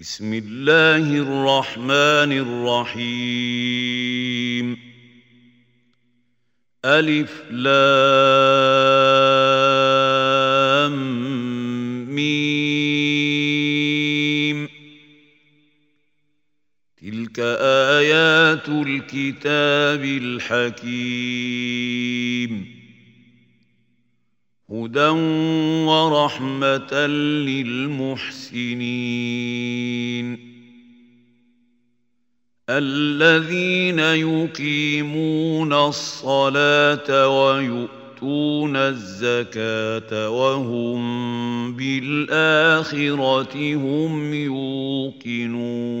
بسم الله الرحمن الرحيم. ألف لام ميم. تلك آيات الكتاب الحكيم. هدى ورحمة للمحسنين الذين يقيمون الصلاة ويؤتون الزكاة وهم بالآخرة هم يوقنون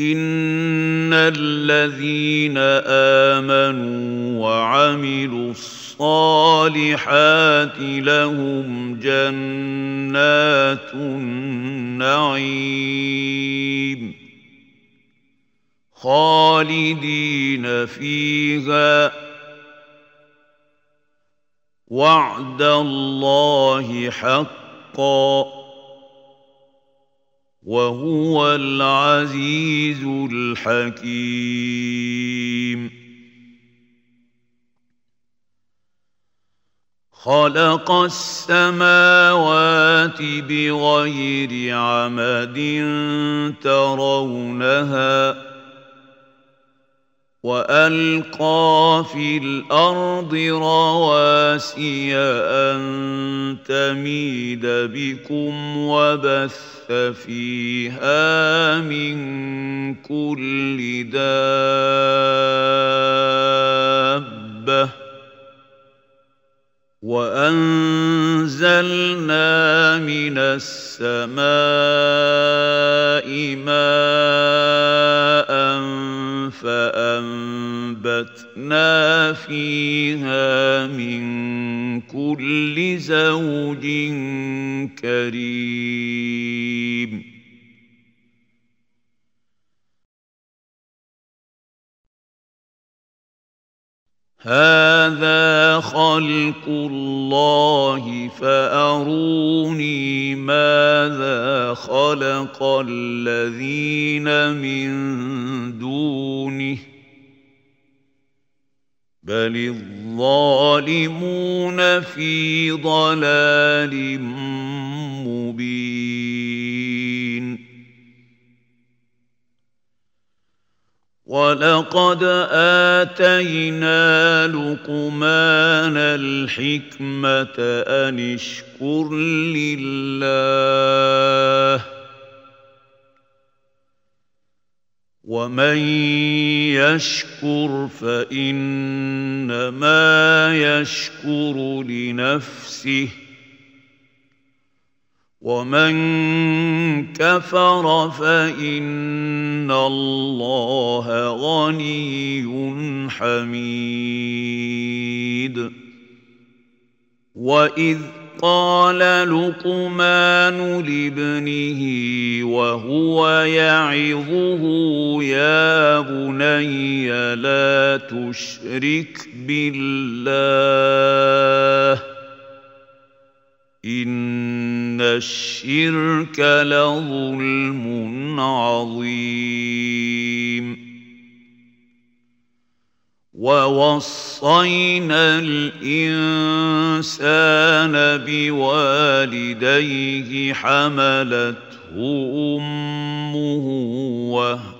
إن الذين آمنوا وعملوا الصالحات لهم جنات النعيم خالدين فيها وعد الله حقا وهو العزيز الحكيم. خلق السماوات بغير عمد ترونها والقى في الأرض رواسي ان تميد بكم وبث فيها من كل دابه وانزلنا من السماء ماء فأنبتنا فيها من كل زوج كريم. هذا خلق الله فأروني ماذا خلق الذين من دونه بل الظالمون في ضلال مبين ولقد آتينا لقمان الحكمة أن اشكر لله ومن يشكر فإنما يشكر لنفسه ومن كفر فإن الله غني حميد وإذ قال لقمان لابنه وهو يعظه يا بني لا تشرك بالله ان الشرك لظلم عظيم. ووصينا الانسان بوالديه حملته امه وهنا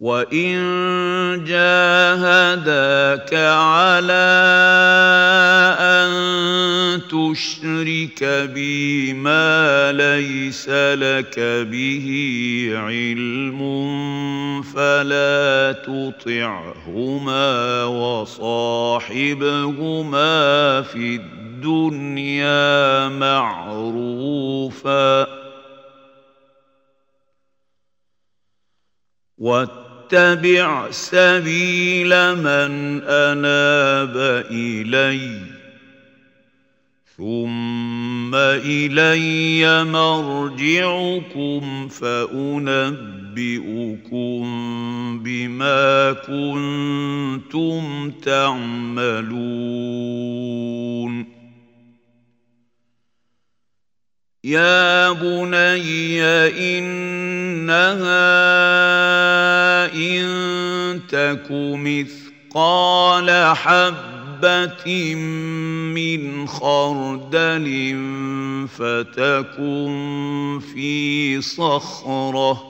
وإن جاهداك على أن تشرك بي ما ليس لك به علم فلا تطعهما وصاحبهما في الدنيا معروفا واتبع سبيل من أناب اليّ ثم إلي مرجعكم فأنبئكم بما كنتم تعملون. يا بني انها ان تك مثقال حبة من خردل فتكن في صخرة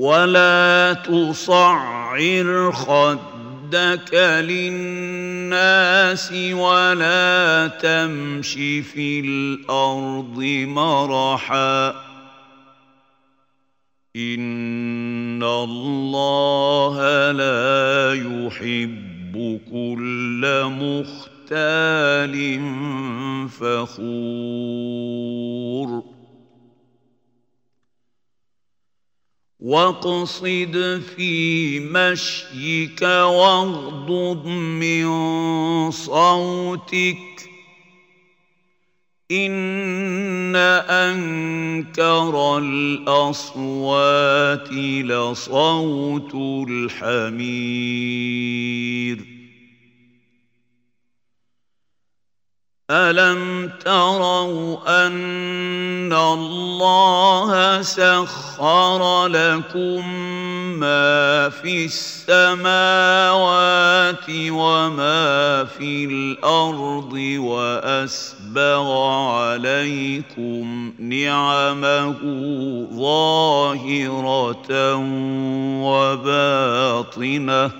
ولا تصعر خدك للناس ولا تمش في الأرض مرحا إن الله لا يحب كل مختال فخور واقصد في مشيك واغضض من صوتك إن أنكر الأصوات لصوت الحمير ألم تروا أن الله سخر لكم ما في السماوات وما في الأرض وأسبغ عليكم نعمه ظاهرة وباطنة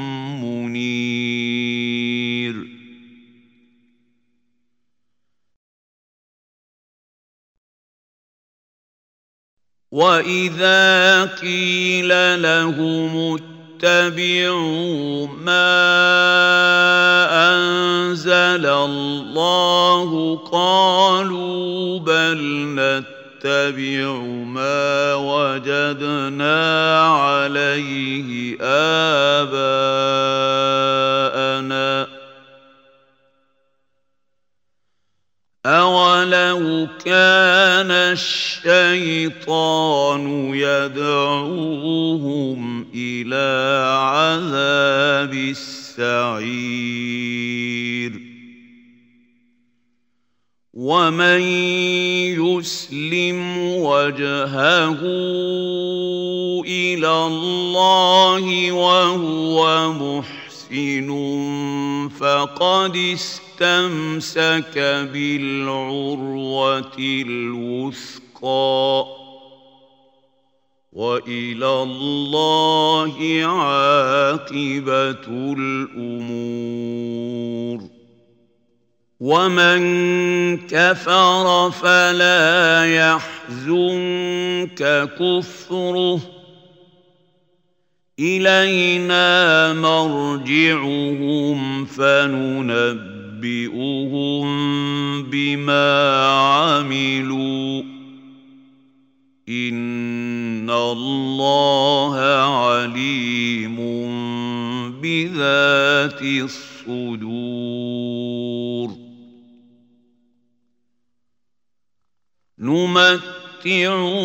واذا قيل لهم اتبعوا ما انزل الله قالوا بل نتبع ما وجدنا عليه اباءنا أولو كان الشيطان يدعوهم إلى عذاب السعير ومن يسلم وجهه إلى الله وهو محسن فقد استمع استمسك بالعروة الوثقى وإلى الله عاقبة الأمور. ومن كفر فلا يحزنك كفره. إلينا مرجعهم فننبئ ينبئهم بما عملوا ان الله عليم بذات الصدور نمتعهم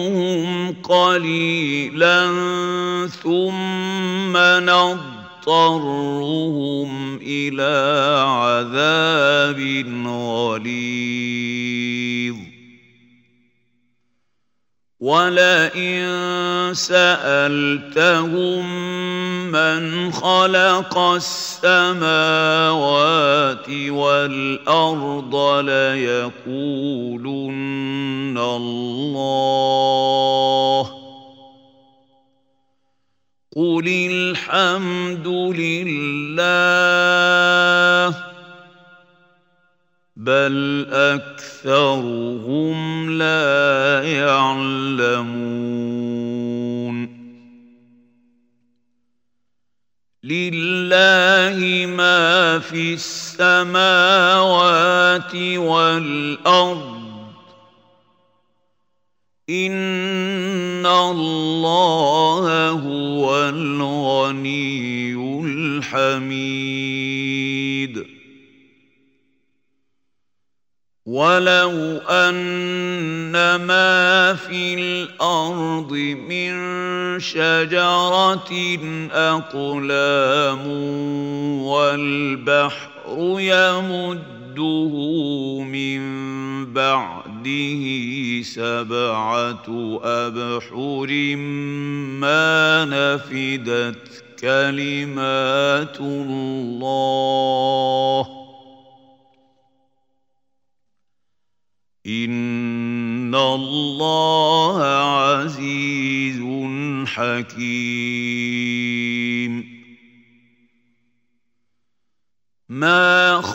قليلا ثم نضر نضطرهم إلى عذاب غليظ ولئن سألتهم من خلق السماوات والأرض ليقولن الله قل الحمد لله بل اكثرهم لا يعلمون لله ما في السماوات والارض ان الله هو الغني الحميد. ولو ان ما في الأرض من شجره اقلام والبحر يمده من بعده سبعة أبحر ما نفدت كلمات الله. إن الله عزيز حكيم.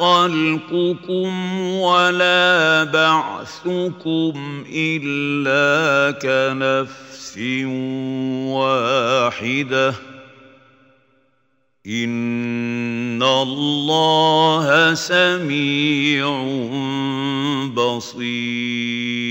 خلقكم ولا بعثكم إلا كنفس واحدة. إن الله سميع بصير.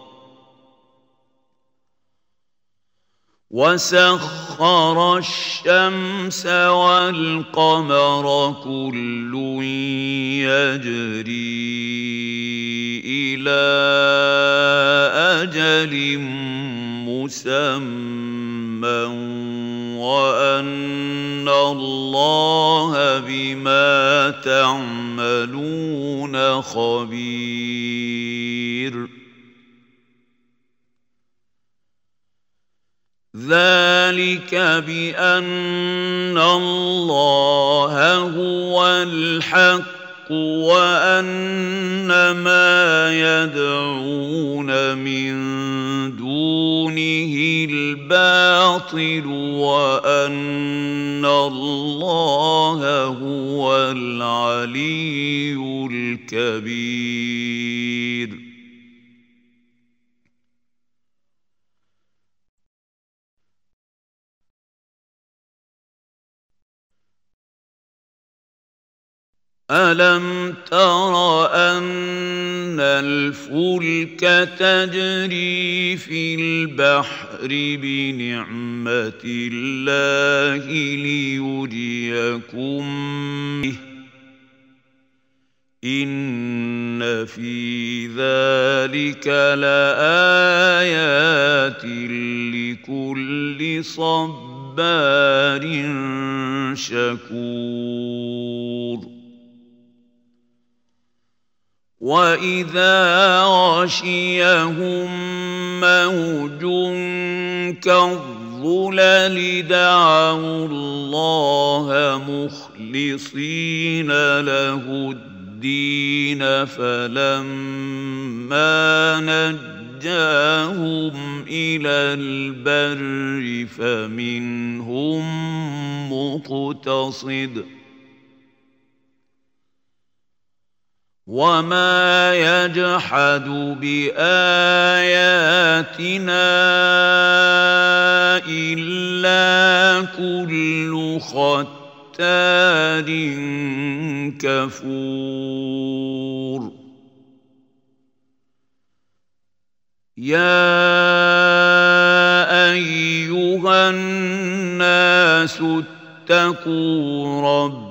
وسخر الشمس والقمر كل يجري إلى أجل مسمى وان الله بما تعملون خبير ذلك بأن الله هو الحق وأن ما يدعون من دونه الباطل وأن الله هو العلي الكبير. الم تر ان الفلك تجري في البحر بنعمه الله ليريكم به ان في ذلك لايات لكل صبار شكور واذا غشيهم موج كالظلل دعوا الله مخلصين له الدين فلما نجاهم إلى البر فمنهم مقتصد وما يجحد باياتنا الا كل ختار كفور يا ايها الناس اتقوا ربكم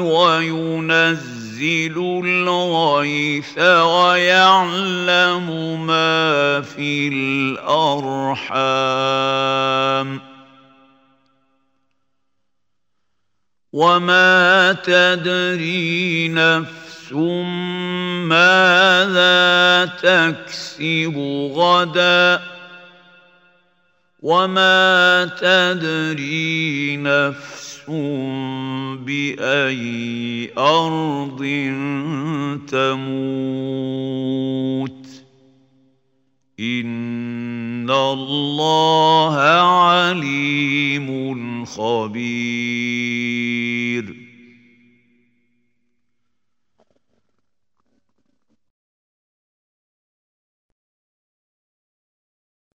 وينزل الغيث ويعلم ما في الأرحام وما تدري نفس ماذا تكسب غدا وما تدري نفس باي ارض تموت ان الله عليم خبير